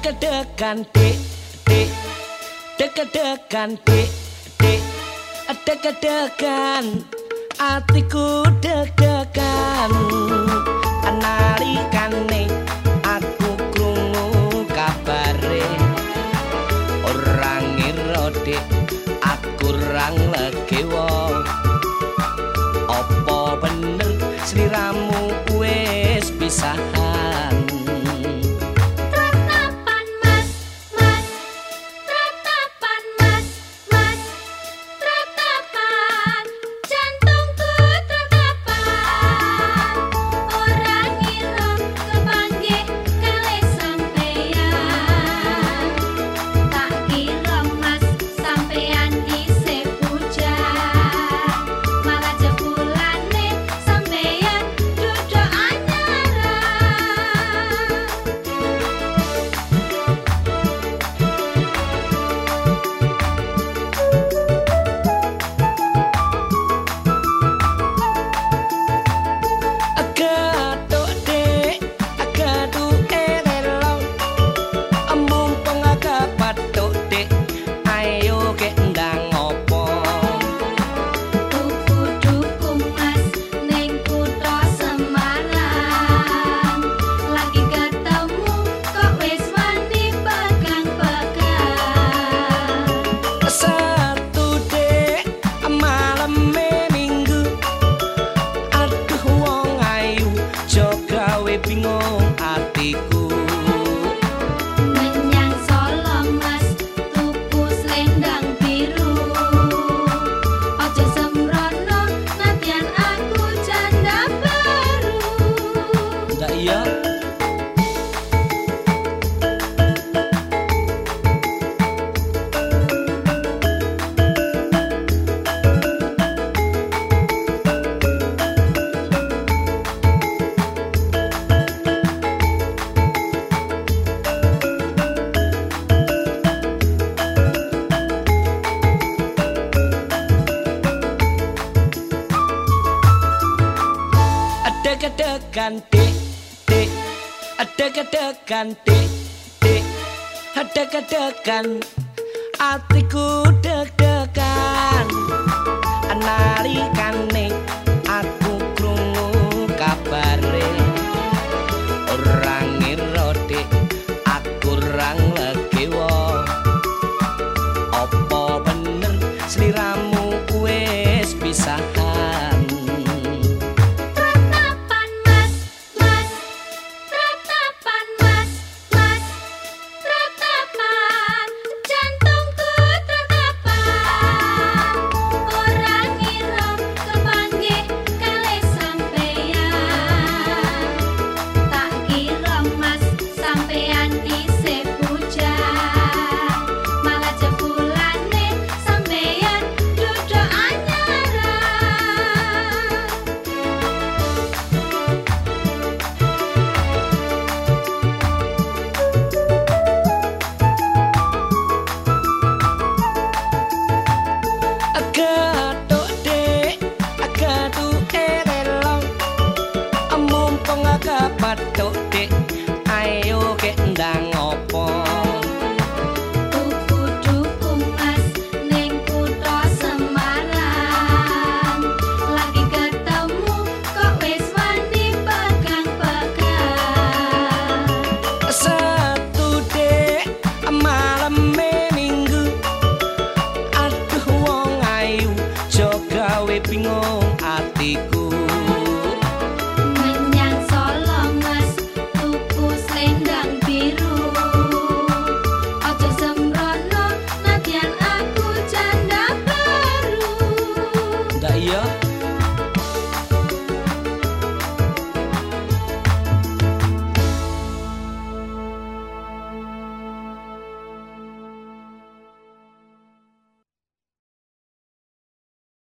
deg-degan dik dik. Deg-degan dik dik. Deg-degan atiku deg-degan analikane aku krungu kabare. Orang ngira dik aku rang legewa opo bener sliramu wis pisahan deg-degan dik dik. Deg-degan dik dik. Deg-degan atiku deg